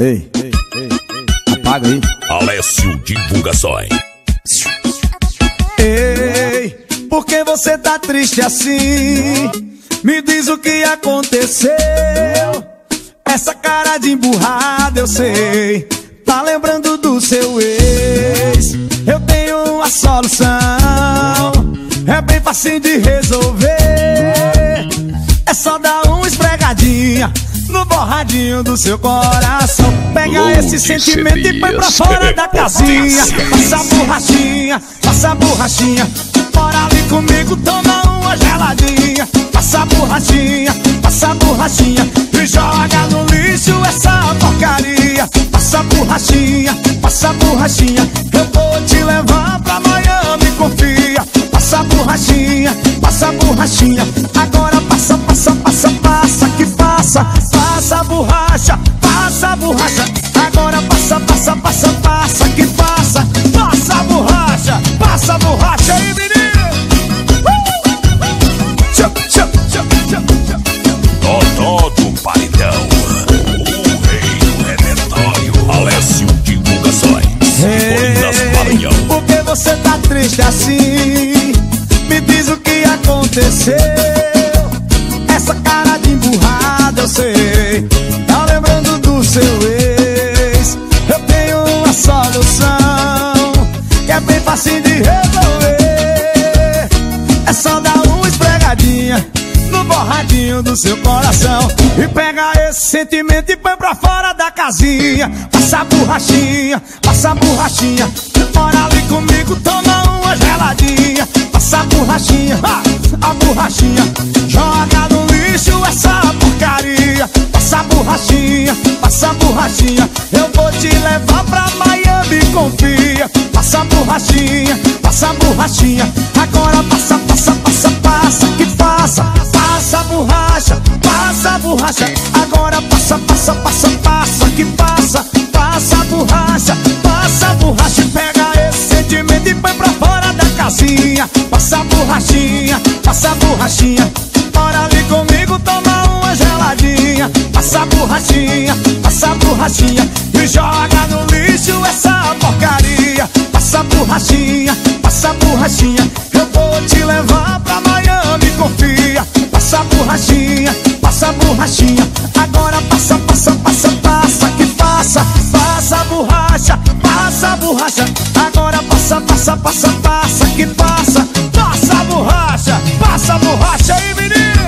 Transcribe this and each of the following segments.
ei, ei, ei, apaga aí. Alessio Divulgações. Ei, por que você tá triste assim? Me diz o que aconteceu. Essa cara de emburrada eu sei. Tá lembrando do seu ex? Eu tenho uma solução. É bem fácil de resolver. Esfregadinha no borradinho do seu coração. Pega esse sentimento e põe pra fora da casinha. Passa borrachinha, passa borrachinha. Bora ali comigo, toma uma geladinha. Passa borrachinha, passa borrachinha. E joga no lixo essa porcaria. Passa borrachinha, passa borrachinha. Eu vou te levar pra Miami, confia. Passa borrachinha, passa borrachinha. Agora passa, passa, passa, passa, que você tá triste assim? Me diz o que aconteceu. Essa cara de emburrada eu sei. Tá lembrando do seu ex? Eu tenho uma solução que é bem fácil de resolver. É só dar uma esfregadinha no borradinho do seu coração E pega esse sentimento e põe pra fora da casinha. Passa a borrachinha, passa a borrachinha. Bora ali comigo, toma uma geladinha. Passa a borrachinha, ha, a borrachinha. Joga no lixo essa porcaria. Passa a borrachinha, passa a borrachinha. Eu vou te levar pra Miami, confia. Passa a borrachinha, passa a borrachinha. Agora passa, passa, passa, passa Que passa, borracha Agora passa, passa, passa, passa Que passa, passa a borracha Passa a borracha Pega esse sentimento e põe pra fora da casinha. Passa a borrachinha, passa a borrachinha. Bora ali comigo tomar uma geladinha. Passa a borrachinha, passa a borrachinha. E joga no lixo essa porcaria. Passa a borrachinha, passa a borrachinha. Eu vou borracha Agora passa, passa, passa, passa Que passa, passa a borracha Passa a borracha aí, menino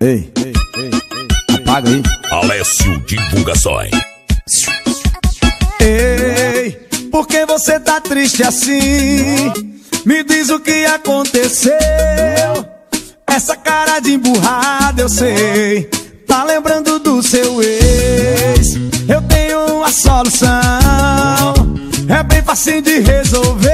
Ei, ei, ei, apaga aí. Alessio Divulgações. Por que você tá triste assim? Me diz o que aconteceu. Essa cara de emburrada eu sei. Tá lembrando do seu ex? Eu tenho uma solução. É bem fácil de resolver.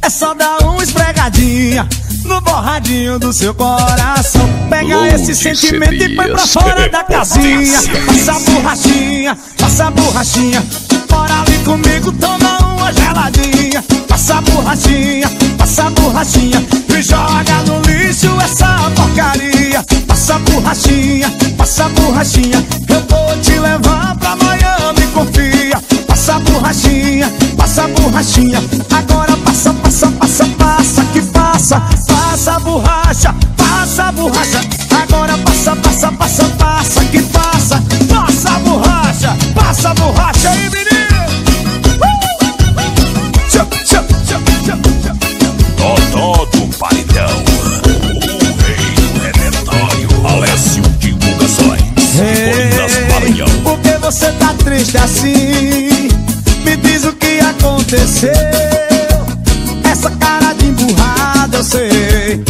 É só dar uma esfregadinha no borradinho do seu coração. Pega Lourdes esse sentimento e põe pra fora da casinha. Passa a borrachinha, passa a borrachinha. Bora comigo, toma uma geladinha. Passa borrachinha, passa borrachinha. E joga no lixo essa porcaria. Passa borrachinha, passa borrachinha. Eu vou te levar pra Miami, confia. Passa borrachinha, passa borrachinha. Agora passa, passa, passa, passa, que passa. Passa borracha, passa borracha. Agora triste assim Me diz o que aconteceu. Essa cara de emburrada eu sei.